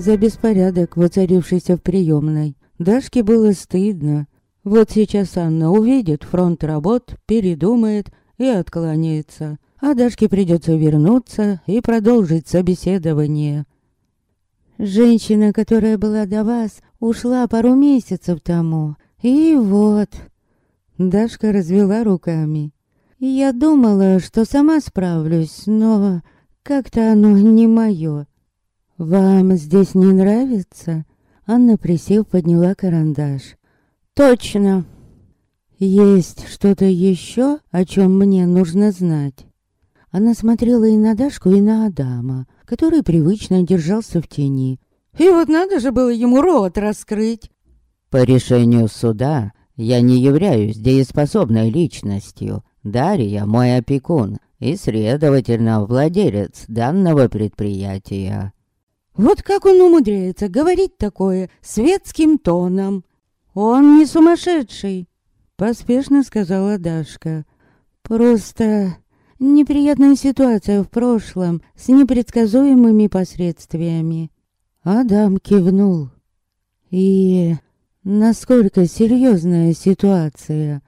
за беспорядок, воцарившийся в приемной. Дашке было стыдно. Вот сейчас Анна увидит фронт работ, передумает и откланяется. А Дашке придется вернуться и продолжить собеседование. Женщина, которая была до вас, ушла пару месяцев тому. И вот... Дашка развела руками. Я думала, что сама справлюсь, но как-то оно не мое. Вам здесь не нравится? Анна, присев, подняла карандаш. Точно. Есть что-то еще, о чем мне нужно знать? Она смотрела и на Дашку, и на Адама, который привычно держался в тени. И вот надо же было ему рот раскрыть. По решению суда я не являюсь дееспособной личностью. Дарья мой опекун и, следовательно, владелец данного предприятия. Вот как он умудряется говорить такое светским тоном. Он не сумасшедший, поспешно сказала Дашка. Просто неприятная ситуация в прошлом с непредсказуемыми последствиями. Адам кивнул. И насколько серьезная ситуация?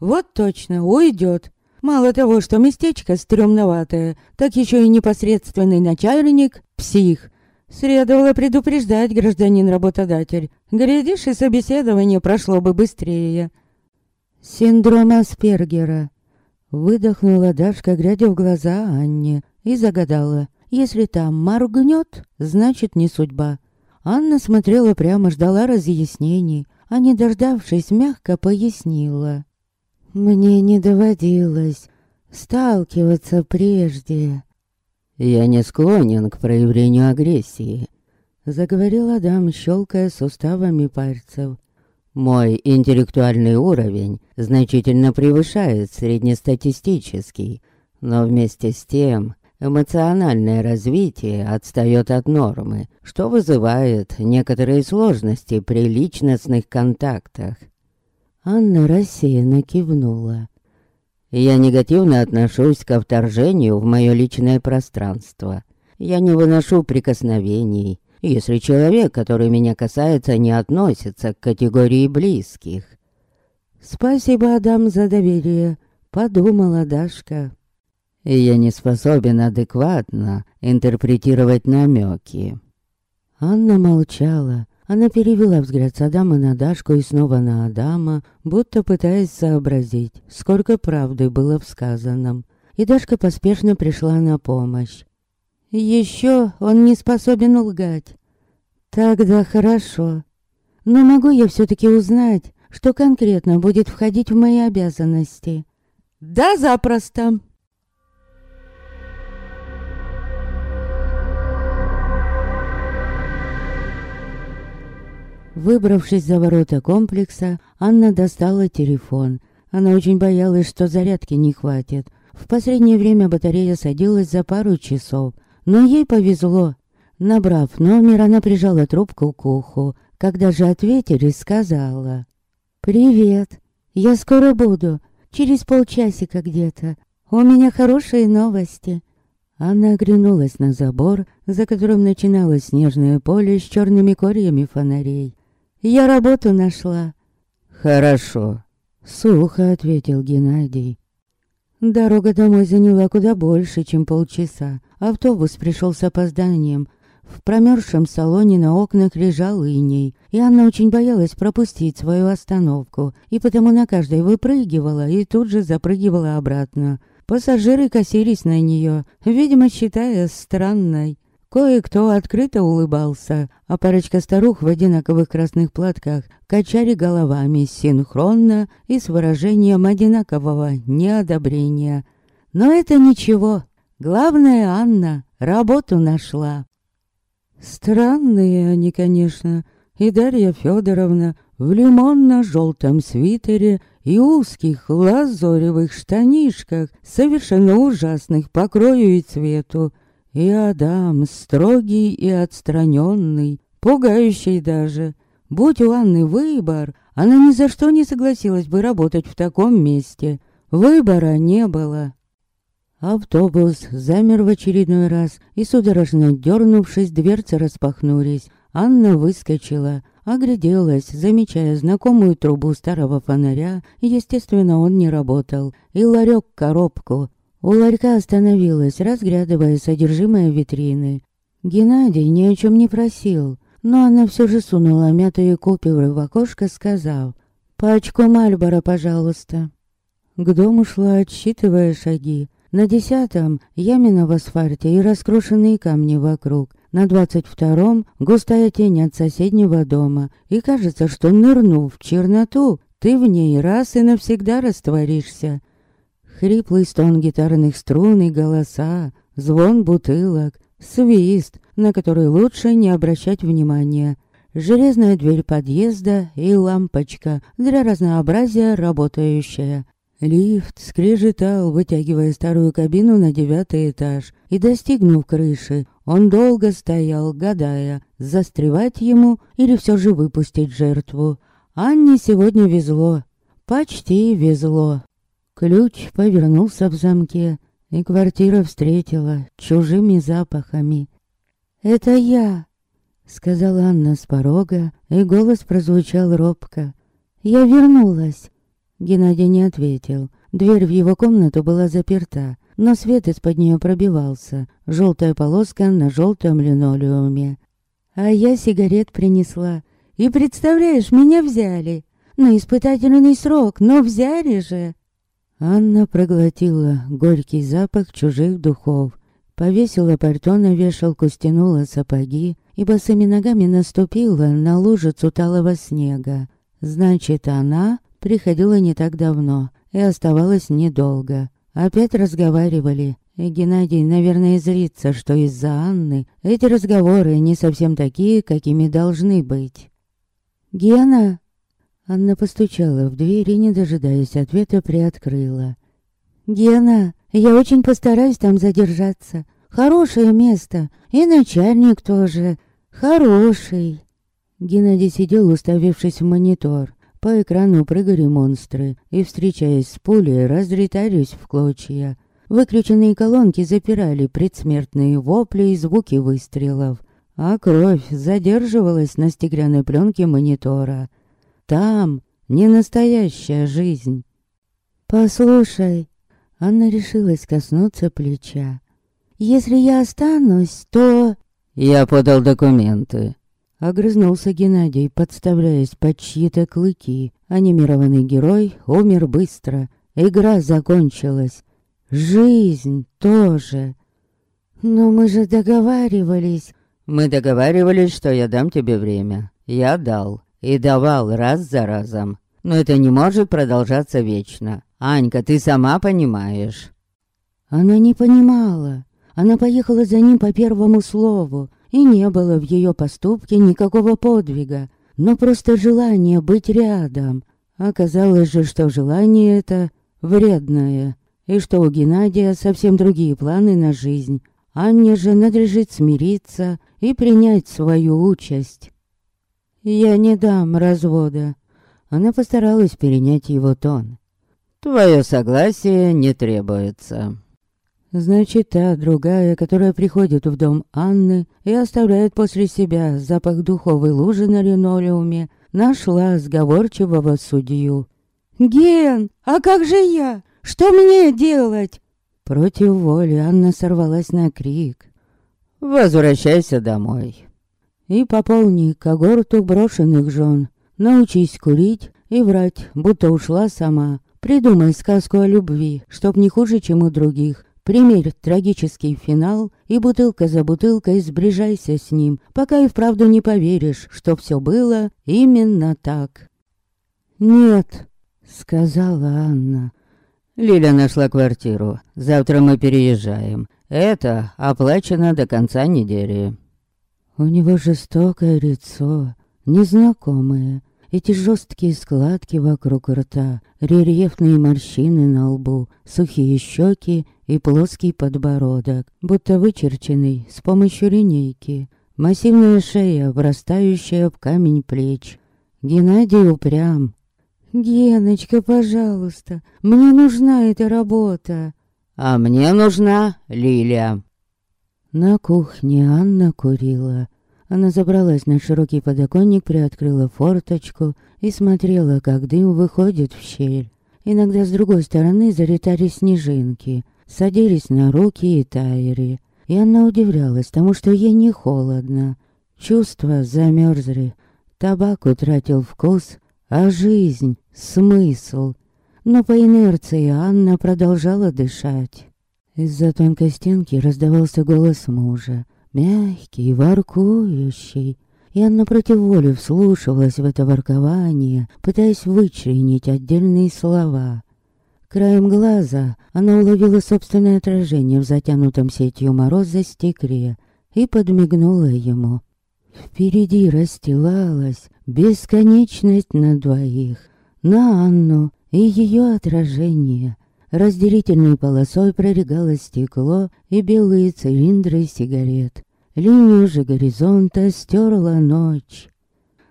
Вот точно, уйдет. Мало того, что местечко стрёмноватое, так еще и непосредственный начальник — псих. Следовало предупреждать гражданин-работодатель. Глядишь, и собеседование прошло бы быстрее. Синдром Аспергера. Выдохнула Дашка, глядя в глаза Анне, и загадала. Если там моргнет, значит не судьба. Анна смотрела прямо, ждала разъяснений, а не дождавшись, мягко пояснила. «Мне не доводилось сталкиваться прежде». «Я не склонен к проявлению агрессии», — заговорил Адам, щелкая суставами пальцев. «Мой интеллектуальный уровень значительно превышает среднестатистический, но вместе с тем Эмоциональное развитие отстает от нормы, что вызывает некоторые сложности при личностных контактах. Анна рассеянно кивнула. Я негативно отношусь ко вторжению в мое личное пространство. Я не выношу прикосновений, если человек, который меня касается, не относится к категории близких. «Спасибо, Адам, за доверие», — подумала Дашка я не способен адекватно интерпретировать намеки. Анна молчала. Она перевела взгляд с Адама на Дашку и снова на Адама, будто пытаясь сообразить, сколько правды было в сказанном. И Дашка поспешно пришла на помощь. Еще он не способен лгать. Тогда хорошо. Но могу я все-таки узнать, что конкретно будет входить в мои обязанности? Да, запросто. Выбравшись за ворота комплекса, Анна достала телефон. Она очень боялась, что зарядки не хватит. В последнее время батарея садилась за пару часов. Но ей повезло. Набрав номер, она прижала трубку к уху. Когда же ответили, сказала. «Привет. Я скоро буду. Через полчасика где-то. У меня хорошие новости». Она оглянулась на забор, за которым начиналось снежное поле с черными корьями фонарей. Я работу нашла. Хорошо. Сухо ответил Геннадий. Дорога домой заняла куда больше, чем полчаса. Автобус пришел с опозданием. В промерзшем салоне на окнах лежал иней, и Анна очень боялась пропустить свою остановку, и потому на каждой выпрыгивала и тут же запрыгивала обратно. Пассажиры косились на нее, видимо, считая странной. Кое-кто открыто улыбался, а парочка старух в одинаковых красных платках качали головами синхронно и с выражением одинакового неодобрения. Но это ничего. Главное, Анна работу нашла. Странные они, конечно. И Дарья Федоровна в лимонно-желтом свитере и узких лазоревых штанишках, совершенно ужасных по крою и цвету, и Адам, строгий и отстраненный, пугающий даже. Будь у Анны выбор, она ни за что не согласилась бы работать в таком месте. Выбора не было. Автобус замер в очередной раз, и судорожно дернувшись, дверцы распахнулись. Анна выскочила, огляделась, замечая знакомую трубу старого фонаря. Естественно, он не работал. И ларек-коробку. У ларька остановилась, разглядывая содержимое витрины. Геннадий ни о чем не просил, но она все же сунула мятые купюры в окошко, сказав «Пачку Мальбора, пожалуйста». К дому шла, отсчитывая шаги. На десятом ямина в асфальте и раскрошенные камни вокруг. На двадцать втором густая тень от соседнего дома. И кажется, что нырнув в черноту, ты в ней раз и навсегда растворишься. Хриплый стон гитарных струн и голоса, звон бутылок, свист, на который лучше не обращать внимания. Железная дверь подъезда и лампочка, для разнообразия работающая. Лифт скрежетал, вытягивая старую кабину на девятый этаж, и, достигнув крыши, он долго стоял, гадая, застревать ему или все же выпустить жертву. Анне сегодня везло, почти везло. Ключ повернулся в замке, и квартира встретила чужими запахами. «Это я!» — сказала Анна с порога, и голос прозвучал робко. «Я вернулась!» Геннадий не ответил. Дверь в его комнату была заперта, но свет из-под нее пробивался. Желтая полоска на желтом линолеуме. А я сигарет принесла. И представляешь, меня взяли. На испытательный срок, но взяли же. Анна проглотила горький запах чужих духов. Повесила пальто на вешалку, стянула сапоги и босыми ногами наступила на лужицу талого снега. Значит, она приходила не так давно и оставалась недолго. Опять разговаривали, и Геннадий, наверное, злится, что из-за Анны эти разговоры не совсем такие, какими должны быть. «Гена!» Анна постучала в дверь и, не дожидаясь ответа, приоткрыла. «Гена, я очень постараюсь там задержаться. Хорошее место, и начальник тоже. Хороший!» Геннадий сидел, уставившись в монитор. По экрану прыгали монстры, и, встречаясь с пулей, разлетались в клочья. Выключенные колонки запирали предсмертные вопли и звуки выстрелов, а кровь задерживалась на стеклянной пленке монитора. Там не настоящая жизнь. «Послушай», — Анна решилась коснуться плеча. «Если я останусь, то...» «Я подал документы», Огрызнулся Геннадий, подставляясь под чьи-то клыки. Анимированный герой умер быстро. Игра закончилась. Жизнь тоже. Но мы же договаривались. Мы договаривались, что я дам тебе время. Я дал. И давал раз за разом. Но это не может продолжаться вечно. Анька, ты сама понимаешь. Она не понимала. Она поехала за ним по первому слову и не было в ее поступке никакого подвига, но просто желание быть рядом. Оказалось же, что желание это вредное, и что у Геннадия совсем другие планы на жизнь. Анне же надлежит смириться и принять свою участь. «Я не дам развода». Она постаралась перенять его тон. «Твое согласие не требуется». Значит, та другая, которая приходит в дом Анны и оставляет после себя запах духовой лужи на линолеуме, нашла сговорчивого судью. «Ген, а как же я? Что мне делать?» Против воли Анна сорвалась на крик. «Возвращайся домой». И пополни когорту брошенных жен. Научись курить и врать, будто ушла сама. Придумай сказку о любви, чтоб не хуже, чем у других. Примерь трагический финал и бутылка за бутылкой сближайся с ним, пока и вправду не поверишь, что все было именно так. «Нет», — сказала Анна. «Лиля нашла квартиру. Завтра мы переезжаем. Это оплачено до конца недели». У него жестокое лицо, незнакомое. Эти жесткие складки вокруг рта, рельефные морщины на лбу, сухие щеки и плоский подбородок, будто вычерченный с помощью линейки. Массивная шея, врастающая в камень плеч. Геннадий упрям. «Геночка, пожалуйста, мне нужна эта работа!» а мне нужна Лилия». На кухне Анна курила. Она забралась на широкий подоконник, приоткрыла форточку и смотрела, как дым выходит в щель. Иногда с другой стороны залетали снежинки, садились на руки и таяли. И она удивлялась тому, что ей не холодно. Чувства замерзли, табак утратил вкус, а жизнь — смысл. Но по инерции Анна продолжала дышать. Из-за тонкой стенки раздавался голос мужа мягкий, воркующий. И Анна против воли вслушивалась в это воркование, пытаясь вычленить отдельные слова. Краем глаза она уловила собственное отражение в затянутом сетью мороза стекле и подмигнула ему. Впереди расстилалась бесконечность на двоих, на Анну и ее отражение. Разделительной полосой прорегало стекло и белые цилиндры сигарет. Линию же горизонта стерла ночь.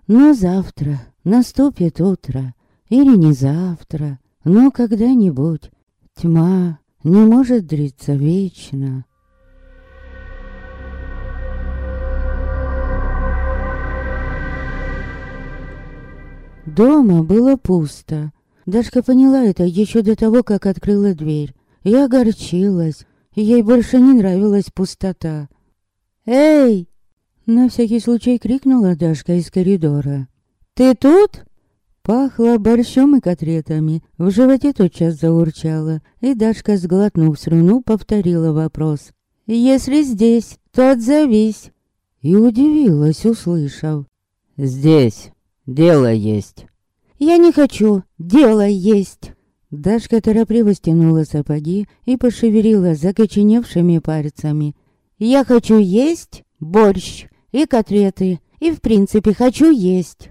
Но завтра наступит утро, или не завтра, но когда-нибудь. Тьма не может длиться вечно. Дома было пусто. Дашка поняла это еще до того, как открыла дверь. И огорчилась. Ей больше не нравилась пустота. «Эй!» На всякий случай крикнула Дашка из коридора. «Ты тут?» Пахло борщом и котлетами. В животе тотчас заурчало, и Дашка, сглотнув слюну, повторила вопрос. «Если здесь, то отзовись!» И удивилась, услышав. «Здесь. Дело есть». «Я не хочу, дело есть!» Дашка торопливо стянула сапоги и пошевелила закоченевшими пальцами. «Я хочу есть борщ и котлеты, и в принципе хочу есть!»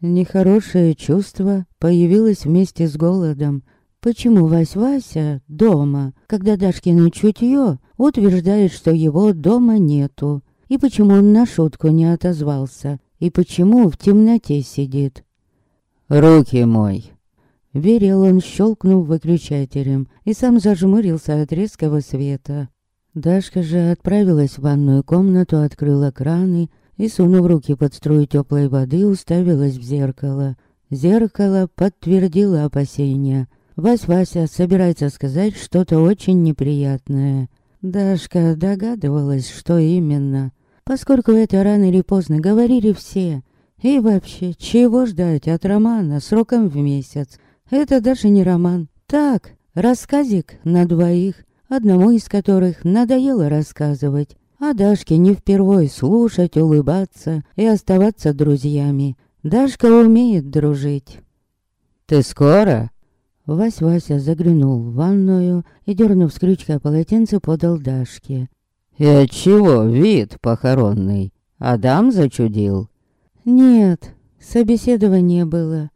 Нехорошее чувство появилось вместе с голодом. Почему Вась-Вася дома, когда Дашкино чутье утверждает, что его дома нету? И почему он на шутку не отозвался? И почему в темноте сидит? «Руки мой!» Верил он, щелкнув выключателем, и сам зажмурился от резкого света. Дашка же отправилась в ванную комнату, открыла краны и, сунув руки под струю теплой воды, уставилась в зеркало. Зеркало подтвердило опасения. Вась-Вася собирается сказать что-то очень неприятное. Дашка догадывалась, что именно. Поскольку это рано или поздно говорили все, и вообще, чего ждать от романа сроком в месяц? Это даже не роман. Так, рассказик на двоих, одному из которых надоело рассказывать. А Дашке не впервой слушать, улыбаться и оставаться друзьями. Дашка умеет дружить. «Ты скоро?» Вась-Вася заглянул в ванную и, дернув с крючка полотенце, подал Дашке. «И отчего вид похоронный? Адам зачудил?» Нет, собеседование было.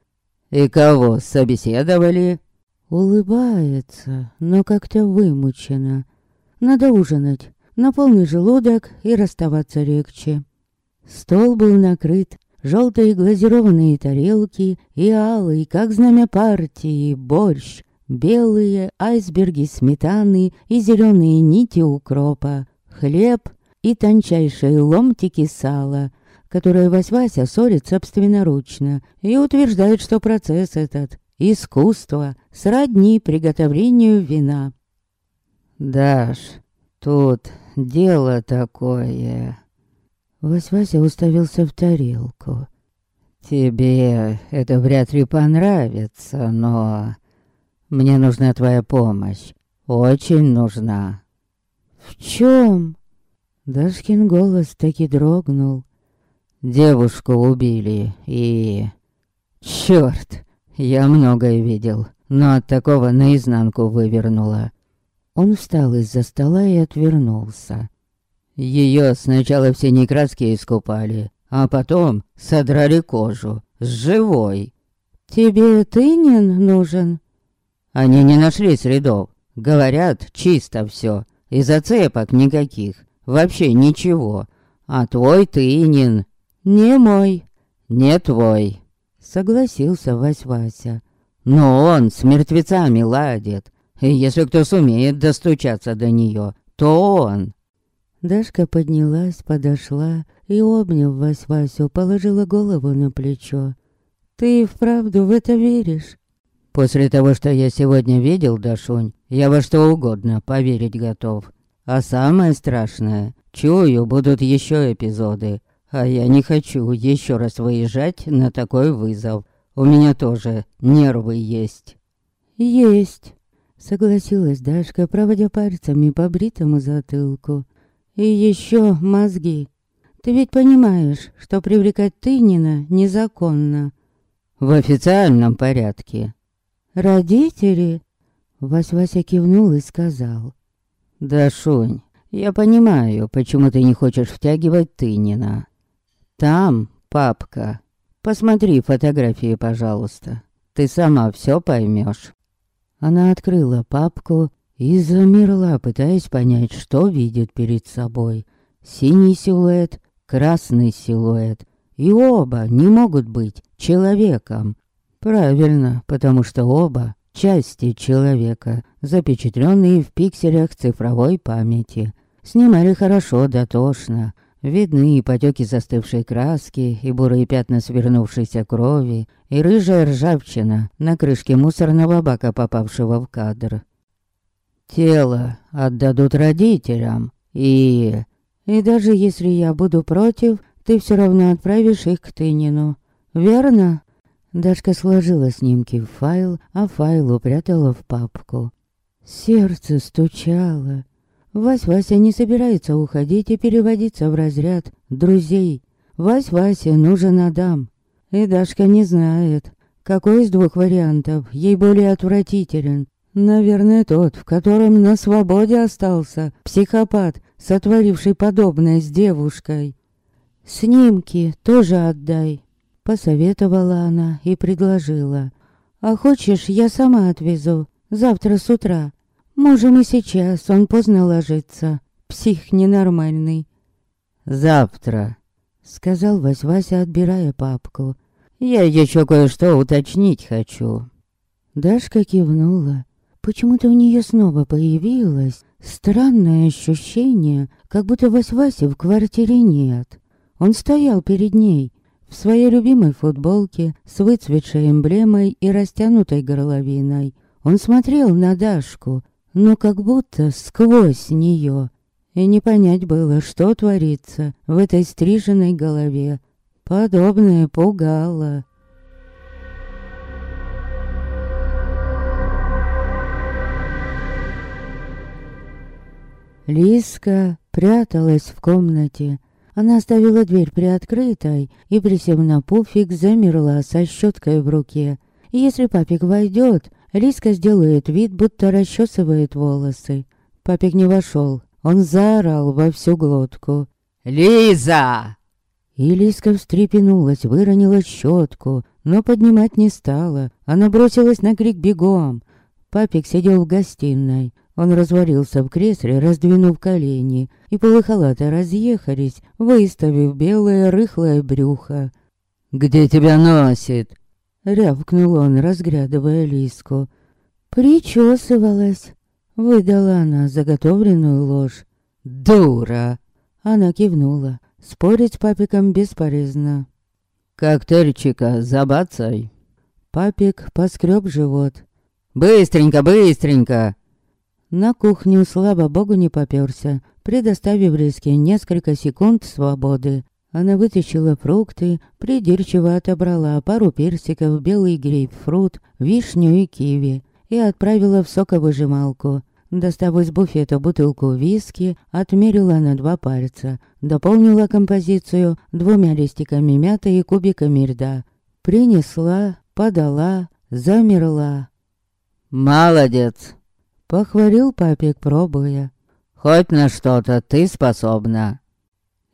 И кого собеседовали? Улыбается, но как-то вымучено. Надо ужинать, на полный желудок и расставаться легче. Стол был накрыт, желтые глазированные тарелки и алый, как знамя партии, борщ, белые айсберги сметаны и зеленые нити укропа, хлеб и тончайшие ломтики сала — которое Вась-Вася ссорит собственноручно и утверждает, что процесс этот — искусство, сродни приготовлению вина. «Даш, тут дело такое...» Вась-Вася уставился в тарелку. «Тебе это вряд ли понравится, но... Мне нужна твоя помощь. Очень нужна». «В чем?» Дашкин голос таки дрогнул. Девушку убили и... Чёрт, я многое видел, но от такого наизнанку вывернуло. Он встал из-за стола и отвернулся. Ее сначала все некраски искупали, а потом содрали кожу с живой. «Тебе тынин нужен?» Они не нашли следов. Говорят, чисто все. И зацепок никаких. Вообще ничего. А твой тынин «Не мой». «Не твой», — согласился Вась-Вася. «Но он с мертвецами ладит. И если кто сумеет достучаться до нее, то он. Дашка поднялась, подошла и, обняв Вась-Васю, положила голову на плечо. «Ты вправду в это веришь?» «После того, что я сегодня видел, Дашунь, я во что угодно поверить готов. А самое страшное, чую, будут еще эпизоды. А я не хочу еще раз выезжать на такой вызов. У меня тоже нервы есть». «Есть», — согласилась Дашка, проводя пальцами по бритому затылку. «И еще мозги. Ты ведь понимаешь, что привлекать Тынина незаконно». «В официальном порядке». «Родители?» Вась-Вася кивнул и сказал. «Да, Шунь, я понимаю, почему ты не хочешь втягивать Тынина. Там папка. Посмотри фотографии, пожалуйста. Ты сама все поймешь. Она открыла папку и замерла, пытаясь понять, что видит перед собой. Синий силуэт, красный силуэт. И оба не могут быть человеком. Правильно, потому что оба части человека, запечатленные в пикселях цифровой памяти. Снимали хорошо, дотошно. Видны и потеки застывшей краски, и бурые пятна свернувшейся крови, и рыжая ржавчина на крышке мусорного бака, попавшего в кадр. Тело отдадут родителям, и... И даже если я буду против, ты все равно отправишь их к Тынину. Верно? Дашка сложила снимки в файл, а файл упрятала в папку. Сердце стучало. Вась-Вася не собирается уходить и переводиться в разряд друзей. Вась-Васе нужен Адам. И Дашка не знает, какой из двух вариантов ей более отвратителен. Наверное, тот, в котором на свободе остался психопат, сотворивший подобное с девушкой. «Снимки тоже отдай», — посоветовала она и предложила. «А хочешь, я сама отвезу, завтра с утра. Можем и сейчас, он поздно ложится. Псих ненормальный. Завтра, сказал Вась-Вася, отбирая папку. Я еще кое-что уточнить хочу. Дашка кивнула. Почему-то у нее снова появилось странное ощущение, как будто Вась-Васи в квартире нет. Он стоял перед ней, в своей любимой футболке, с выцветшей эмблемой и растянутой горловиной. Он смотрел на Дашку, но как будто сквозь нее. И не понять было, что творится в этой стриженной голове. Подобное пугало. Лиска пряталась в комнате. Она оставила дверь приоткрытой и, присев на пуфик, замерла со щеткой в руке. Если папик войдет, Лиска сделает вид, будто расчесывает волосы. Папик не вошел. Он заорал во всю глотку. «Лиза!» И Лиска встрепенулась, выронила щетку, но поднимать не стала. Она бросилась на крик бегом. Папик сидел в гостиной. Он развалился в кресле, раздвинув колени, и полыхала-то разъехались, выставив белое рыхлое брюхо. «Где тебя носит?» Рявкнул он, разглядывая Лиску. «Причесывалась!» Выдала она заготовленную ложь. «Дура!» Она кивнула. Спорить с папиком бесполезно. «Коктейльчика забацай!» Папик поскреб живот. «Быстренько, быстренько!» На кухню, слава богу, не попёрся, предоставив Лиске несколько секунд свободы. Она вытащила фрукты, придирчиво отобрала пару персиков, белый грейпфрут, вишню и киви и отправила в соковыжималку. Достав из буфета бутылку виски, отмерила на два пальца, дополнила композицию двумя листиками мяты и кубиками льда. Принесла, подала, замерла. «Молодец!» — похвалил папик, пробуя. «Хоть на что-то ты способна».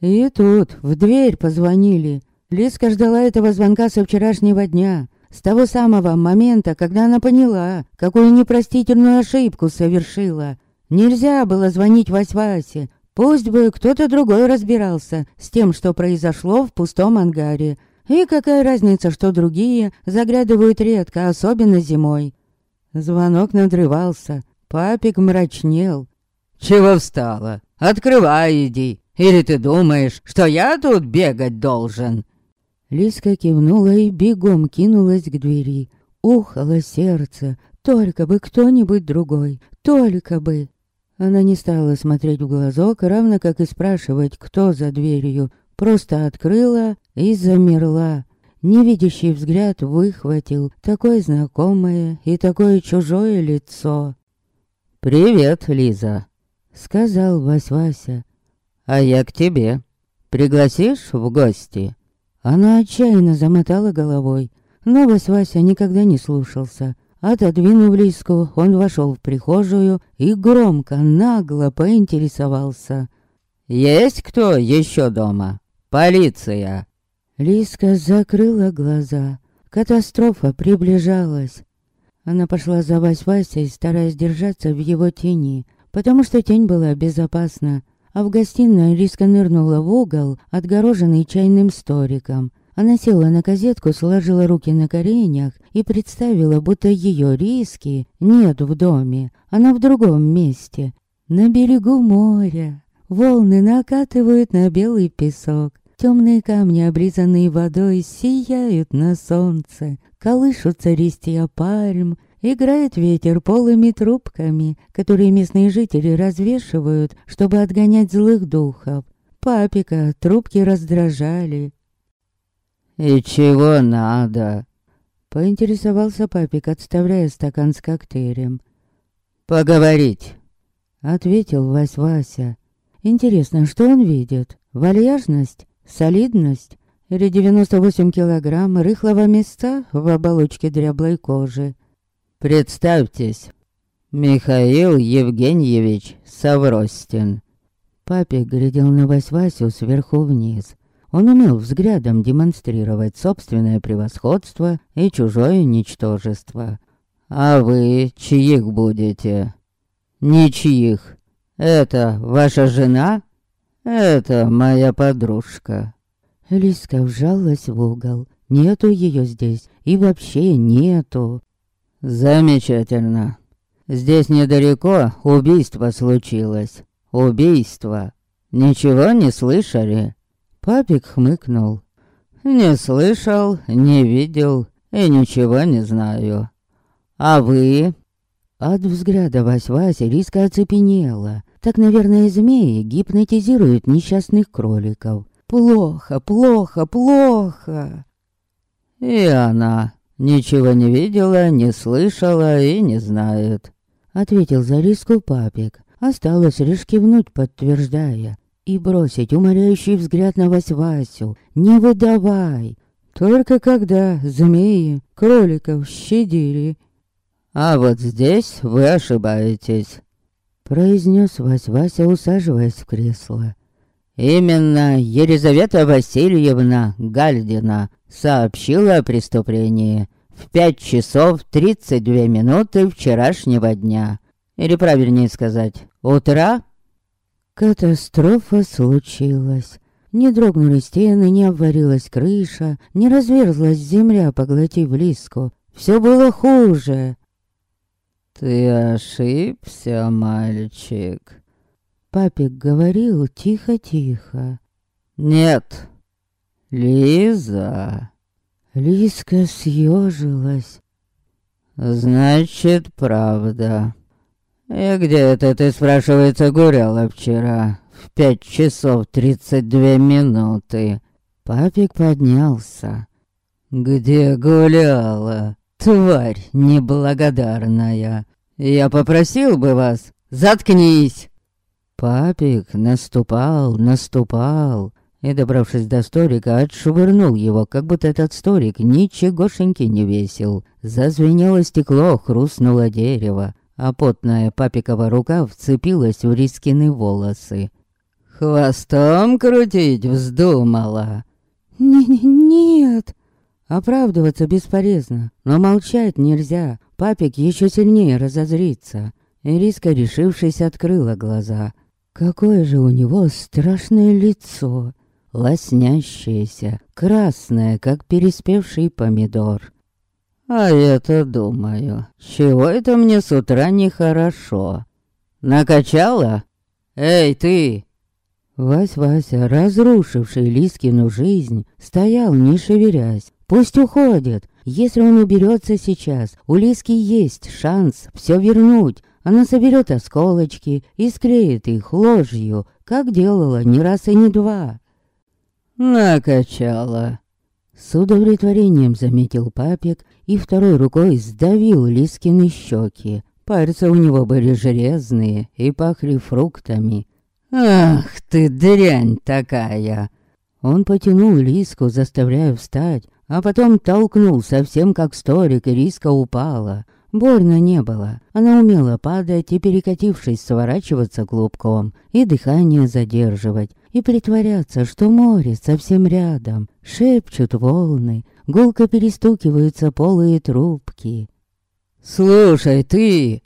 И тут в дверь позвонили. Лиска ждала этого звонка со вчерашнего дня. С того самого момента, когда она поняла, какую непростительную ошибку совершила. Нельзя было звонить Вась-Васе. Пусть бы кто-то другой разбирался с тем, что произошло в пустом ангаре. И какая разница, что другие заглядывают редко, особенно зимой. Звонок надрывался. Папик мрачнел. «Чего встала? Открывай, иди! Или ты думаешь, что я тут бегать должен?» Лиска кивнула и бегом кинулась к двери. Ухало сердце. Только бы кто-нибудь другой. Только бы. Она не стала смотреть в глазок, равно как и спрашивать, кто за дверью. Просто открыла и замерла. Невидящий взгляд выхватил такое знакомое и такое чужое лицо. «Привет, Лиза», — сказал Вась-Вася. «А я к тебе. Пригласишь в гости?» Она отчаянно замотала головой, но Вась-Вася никогда не слушался. Отодвинув Лиску, он вошел в прихожую и громко, нагло поинтересовался. «Есть кто еще дома? Полиция!» Лиска закрыла глаза. Катастрофа приближалась. Она пошла за Вась-Васей, стараясь держаться в его тени, потому что тень была безопасна. А в гостиной Лиска нырнула в угол, отгороженный чайным столиком. Она села на козетку, сложила руки на коленях и представила, будто ее риски нет в доме. Она в другом месте, на берегу моря. Волны накатывают на белый песок. Темные камни, облизанные водой, сияют на солнце. Колышутся листья пальм, Играет ветер полыми трубками, которые местные жители развешивают, чтобы отгонять злых духов. Папика трубки раздражали, «И чего надо?» Поинтересовался папик, отставляя стакан с коктейлем. «Поговорить», — ответил Вась-Вася. «Интересно, что он видит? Вальяжность? Солидность? Или 98 килограмм рыхлого места в оболочке дряблой кожи?» «Представьтесь, Михаил Евгеньевич Савростин». Папик глядел на Вась-Васю сверху вниз. Он умел взглядом демонстрировать собственное превосходство и чужое ничтожество. «А вы чьих будете?» «Ничьих. Это ваша жена?» «Это моя подружка». Лиска вжалась в угол. Нету ее здесь. И вообще нету. «Замечательно. Здесь недалеко убийство случилось. Убийство. Ничего не слышали?» Папик хмыкнул. «Не слышал, не видел и ничего не знаю. А вы?» От взгляда Вась-Вася риска оцепенела. Так, наверное, змеи гипнотизируют несчастных кроликов. «Плохо, плохо, плохо!» «И она ничего не видела, не слышала и не знает», — ответил за риску папик. Осталось лишь кивнуть, подтверждая и бросить умоляющий взгляд на Вась-Васю. «Не выдавай!» Только когда змеи кроликов щадили. «А вот здесь вы ошибаетесь», — произнес Вась-Вася, усаживаясь в кресло. «Именно Елизавета Васильевна Гальдина сообщила о преступлении в пять часов тридцать две минуты вчерашнего дня. Или правильнее сказать, утра Катастрофа случилась. Не дрогнули стены, не обварилась крыша, не разверзлась земля, поглотив Лиску. Все было хуже. «Ты ошибся, мальчик», — папик говорил тихо-тихо. «Нет, Лиза». Лиска съежилась. «Значит, правда. «И где это ты, спрашивается, гуляла вчера? В пять часов тридцать две минуты». Папик поднялся. «Где гуляла, тварь неблагодарная? Я попросил бы вас, заткнись!» Папик наступал, наступал, и, добравшись до столика, отшвырнул его, как будто этот столик ничегошеньки не весил. Зазвенело стекло, хрустнуло дерево а потная папикова рука вцепилась в Рискины волосы. «Хвостом крутить вздумала?» Н «Нет!» Оправдываться бесполезно, но молчать нельзя. Папик еще сильнее разозрится. Ириска, решившись, открыла глаза. Какое же у него страшное лицо! Лоснящееся, красное, как переспевший помидор. А я-то думаю, чего это мне с утра нехорошо? Накачала? Эй, ты!» Вась-Вася, разрушивший Лискину жизнь, стоял, не шевелясь. Пусть уходит. Если он уберется сейчас, у Лиски есть шанс все вернуть. Она соберет осколочки и склеит их ложью, как делала не раз и не два. Накачала. С удовлетворением заметил папик и второй рукой сдавил Лискины щеки. Пальцы у него были железные и пахли фруктами. «Ах ты дрянь такая!» Он потянул Лиску, заставляя встать, а потом толкнул совсем как столик, и Лиска упала. Больно не было. Она умела падать и, перекатившись, сворачиваться клубком, и дыхание задерживать, и притворяться, что море совсем рядом. Шепчут волны, гулко перестукиваются полые трубки. «Слушай, ты!»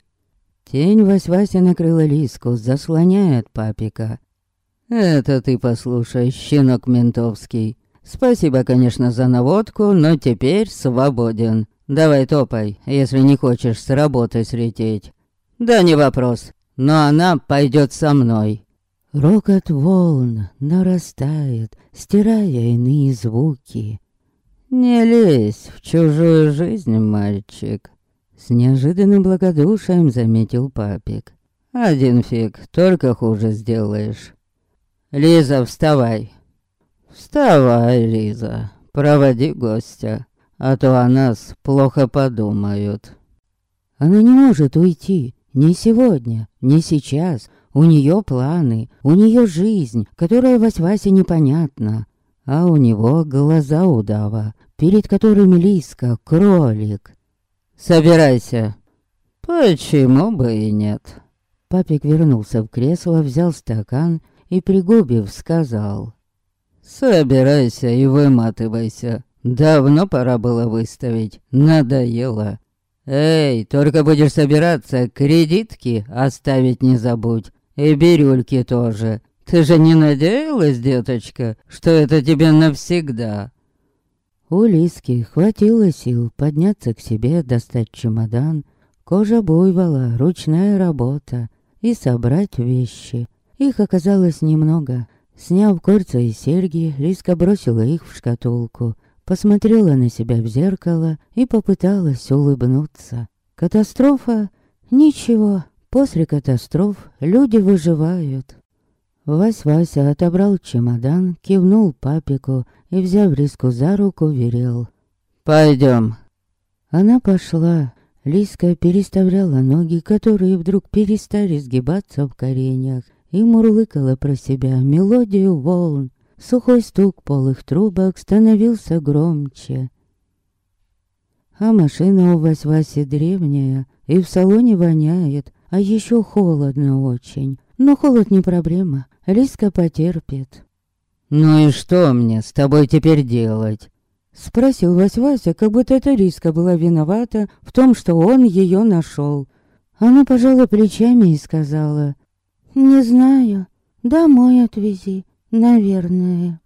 Тень Вась-Вася накрыла Лиску, заслоняя от папика. «Это ты послушай, щенок ментовский. Спасибо, конечно, за наводку, но теперь свободен. Давай топай, если не хочешь с работы слететь. Да не вопрос, но она пойдет со мной. Рокот волн нарастает, стирая иные звуки. Не лезь в чужую жизнь, мальчик. С неожиданным благодушием заметил папик. Один фиг, только хуже сделаешь. Лиза, вставай. Вставай, Лиза, проводи гостя а то о нас плохо подумают. Она не может уйти, ни сегодня, ни сейчас. У нее планы, у нее жизнь, которая Вась-Васе непонятна. А у него глаза удава, перед которыми Лиска — кролик. «Собирайся!» «Почему бы и нет?» Папик вернулся в кресло, взял стакан и, пригубив, сказал. «Собирайся и выматывайся. Давно пора было выставить, надоело. Эй, только будешь собираться, кредитки оставить не забудь. И бирюльки тоже. Ты же не надеялась, деточка, что это тебе навсегда? У Лиски хватило сил подняться к себе, достать чемодан. Кожа буйвола, ручная работа. И собрать вещи. Их оказалось немного. Сняв кольца и серьги, Лиска бросила их в шкатулку посмотрела на себя в зеркало и попыталась улыбнуться. Катастрофа? Ничего, после катастроф люди выживают. Вась-Вася отобрал чемодан, кивнул папику и, взяв Лиску за руку, верил. «Пойдем». Она пошла. Лиска переставляла ноги, которые вдруг перестали сгибаться в коренях, и мурлыкала про себя мелодию волн, Сухой стук полых трубок становился громче. А машина у Вась-Васи древняя, и в салоне воняет, а еще холодно очень. Но холод не проблема, Лиска потерпит. «Ну и что мне с тобой теперь делать?» Спросил Вась-Вася, как будто эта Лиска была виновата в том, что он ее нашел. Она пожала плечами и сказала, «Не знаю, домой отвези, Наверное.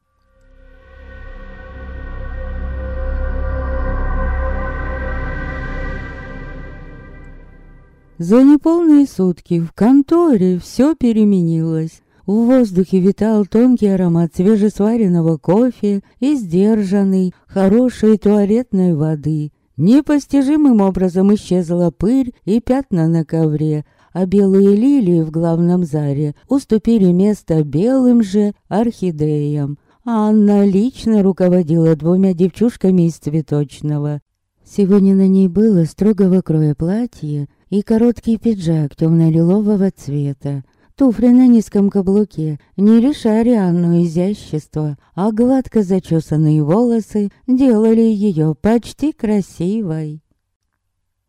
За неполные сутки в конторе все переменилось. В воздухе витал тонкий аромат свежесваренного кофе и сдержанный, хорошей туалетной воды. Непостижимым образом исчезла пыль и пятна на ковре, а белые лилии в главном зале уступили место белым же орхидеям. Анна лично руководила двумя девчушками из цветочного. Сегодня на ней было строгого кроя платье и короткий пиджак темно-лилового цвета. Туфли на низком каблуке не лишали Анну изящества, а гладко зачесанные волосы делали ее почти красивой.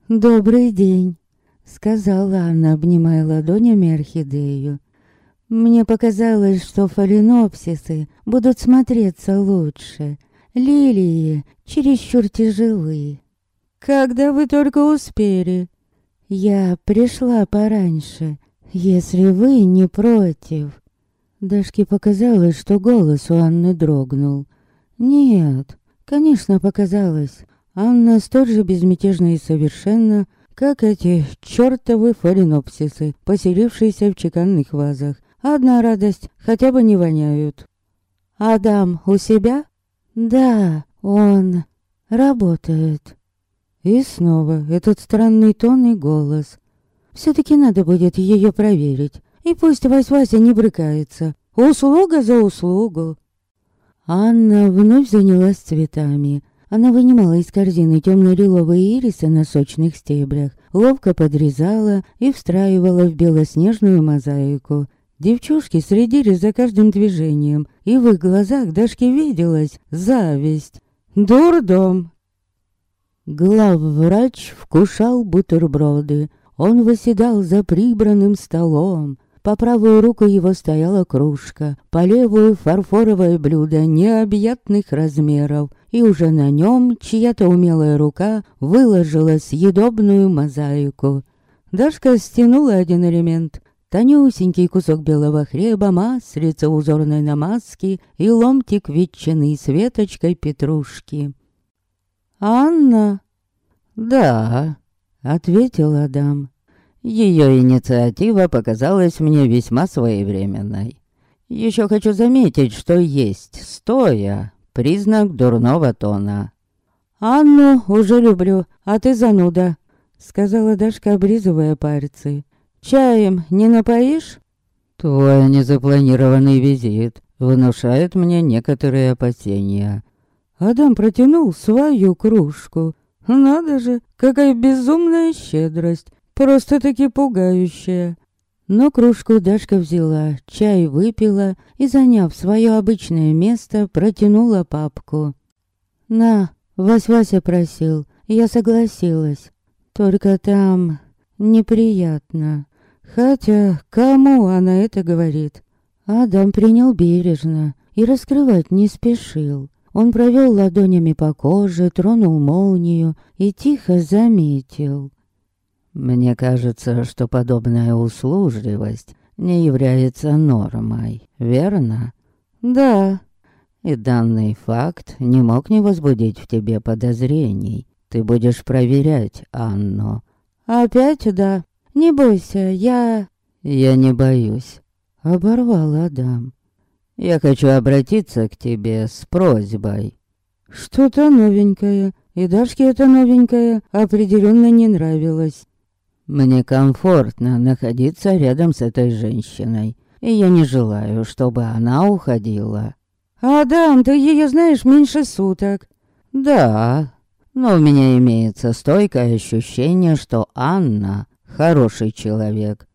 «Добрый день!» Сказала она, обнимая ладонями орхидею. Мне показалось, что фаленопсисы будут смотреться лучше. Лилии чересчур тяжелы. Когда вы только успели? Я пришла пораньше, если вы не против. Дашке показалось, что голос у Анны дрогнул. Нет, конечно, показалось. Анна столь же безмятежна и совершенно, как эти чертовы фаленопсисы, поселившиеся в чеканных вазах. Одна радость, хотя бы не воняют. «Адам у себя?» «Да, он работает». И снова этот странный тон и голос. Все-таки надо будет ее проверить. И пусть Вась-Вася не брыкается. Услуга за услугу. Анна вновь занялась цветами. Она вынимала из корзины темно-лиловые ирисы на сочных стеблях, ловко подрезала и встраивала в белоснежную мозаику. Девчушки следили за каждым движением, и в их глазах Дашке виделась зависть. Дурдом! Главврач вкушал бутерброды. Он выседал за прибранным столом. По правую руку его стояла кружка, по левую фарфоровое блюдо необъятных размеров, и уже на нем чья-то умелая рука выложила съедобную мозаику. Дашка стянула один элемент. Тонюсенький кусок белого хлеба, маслица узорной намазки и ломтик ветчины с веточкой петрушки. «Анна?» «Да», — ответил Адам. Ее инициатива показалась мне весьма своевременной. Еще хочу заметить, что есть стоя признак дурного тона. «Анну уже люблю, а ты зануда», — сказала Дашка, облизывая пальцы. «Чаем не напоишь?» «Твой незапланированный визит внушает мне некоторые опасения», Адам протянул свою кружку. Надо же, какая безумная щедрость. Просто-таки пугающая. Но кружку Дашка взяла, чай выпила и, заняв свое обычное место, протянула папку. «На, Вась-Вася просил, я согласилась. Только там неприятно. Хотя, кому она это говорит?» Адам принял бережно и раскрывать не спешил. Он провел ладонями по коже, тронул молнию и тихо заметил. «Мне кажется, что подобная услужливость не является нормой, верно?» «Да». «И данный факт не мог не возбудить в тебе подозрений. Ты будешь проверять Анну». «Опять да. Не бойся, я...» «Я не боюсь», — оборвал Адам. Я хочу обратиться к тебе с просьбой. Что-то новенькое, и Дашке это новенькое определенно не нравилось. Мне комфортно находиться рядом с этой женщиной, и я не желаю, чтобы она уходила. Адам, ты ее знаешь меньше суток. Да, но у меня имеется стойкое ощущение, что Анна хороший человек.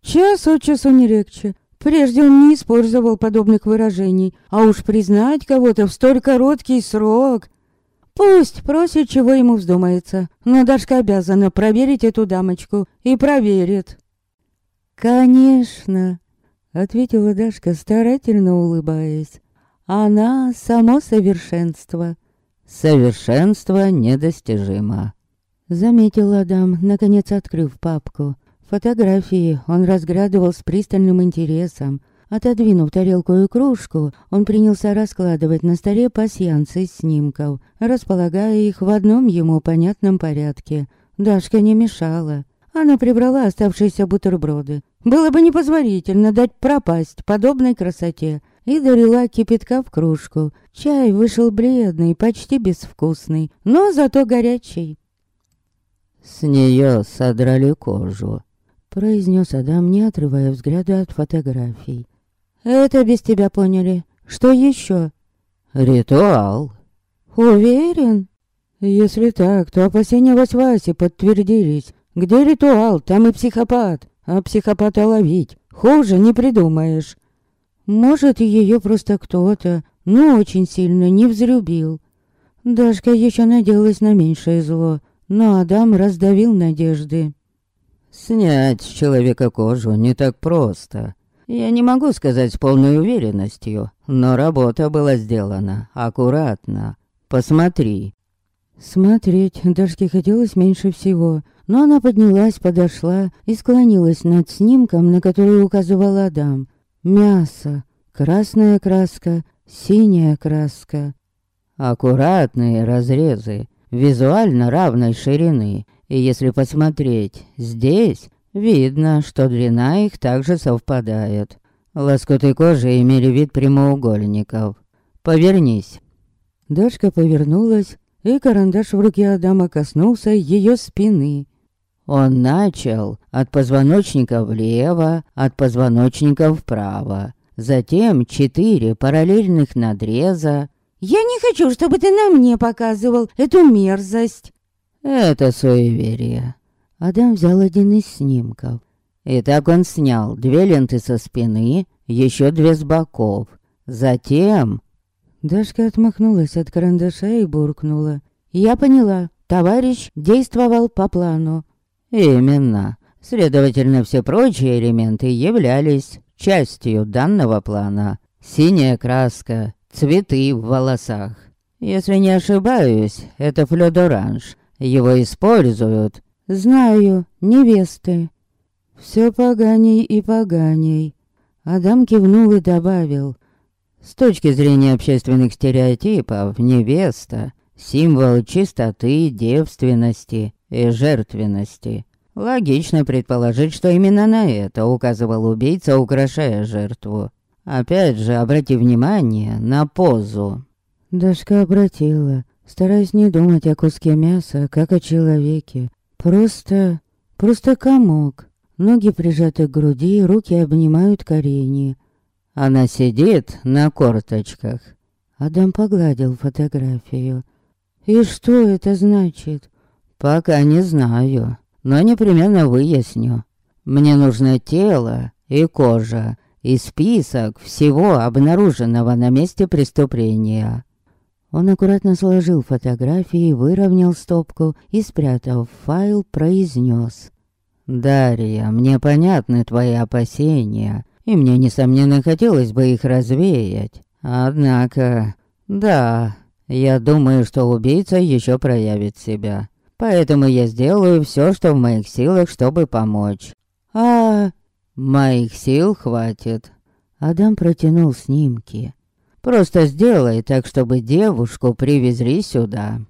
Час от часу не легче. Прежде он не использовал подобных выражений, а уж признать кого-то в столь короткий срок... Пусть просит, чего ему вздумается, но Дашка обязана проверить эту дамочку и проверит. «Конечно», — ответила Дашка, старательно улыбаясь. «Она — само совершенство». «Совершенство недостижимо», — заметил Адам, наконец открыв папку. Фотографии он разглядывал с пристальным интересом. Отодвинув тарелку и кружку, он принялся раскладывать на столе пасьянцы снимков, располагая их в одном ему понятном порядке. Дашка не мешала. Она прибрала оставшиеся бутерброды. Было бы непозволительно дать пропасть подобной красоте. И долила кипятка в кружку. Чай вышел бледный, почти безвкусный, но зато горячий. С нее содрали кожу произнес Адам, не отрывая взгляда от фотографий. «Это без тебя поняли. Что еще?» «Ритуал». «Уверен?» «Если так, то опасения Вась-Васи подтвердились. Где ритуал, там и психопат. А психопата ловить хуже не придумаешь. Может, ее просто кто-то, но очень сильно не взлюбил. Дашка еще надеялась на меньшее зло, но Адам раздавил надежды. Снять с человека кожу не так просто. Я не могу сказать с полной уверенностью, но работа была сделана аккуратно. Посмотри. Смотреть Дашке хотелось меньше всего, но она поднялась, подошла и склонилась над снимком, на который указывал Адам. Мясо, красная краска, синяя краска. Аккуратные разрезы, визуально равной ширины. И если посмотреть здесь, видно, что длина их также совпадает. Лоскуты кожи имели вид прямоугольников. Повернись. Дашка повернулась, и карандаш в руке Адама коснулся ее спины. Он начал от позвоночника влево, от позвоночника вправо. Затем четыре параллельных надреза. «Я не хочу, чтобы ты на мне показывал эту мерзость!» «Это суеверие». Адам взял один из снимков. И так он снял две ленты со спины, еще две с боков. Затем... Дашка отмахнулась от карандаша и буркнула. «Я поняла. Товарищ действовал по плану». «Именно. Следовательно, все прочие элементы являлись частью данного плана. Синяя краска, цветы в волосах. Если не ошибаюсь, это флёдоранж. Его используют. Знаю, невесты. Все поганей и поганей. Адам кивнул и добавил. С точки зрения общественных стереотипов, невеста — символ чистоты, девственности и жертвенности. Логично предположить, что именно на это указывал убийца, украшая жертву. Опять же, обрати внимание на позу. Дашка обратила, стараясь не думать о куске мяса, как о человеке. Просто... просто комок. Ноги прижаты к груди, руки обнимают корени. Она сидит на корточках. Адам погладил фотографию. «И что это значит?» «Пока не знаю но непременно выясню. Мне нужно тело и кожа, и список всего обнаруженного на месте преступления». Он аккуратно сложил фотографии, выровнял стопку и, спрятав файл, произнес. «Дарья, мне понятны твои опасения, и мне, несомненно, хотелось бы их развеять. Однако, да, я думаю, что убийца еще проявит себя. Поэтому я сделаю все, что в моих силах, чтобы помочь. А, моих сил хватит. Адам протянул снимки. Просто сделай так, чтобы девушку привезли сюда.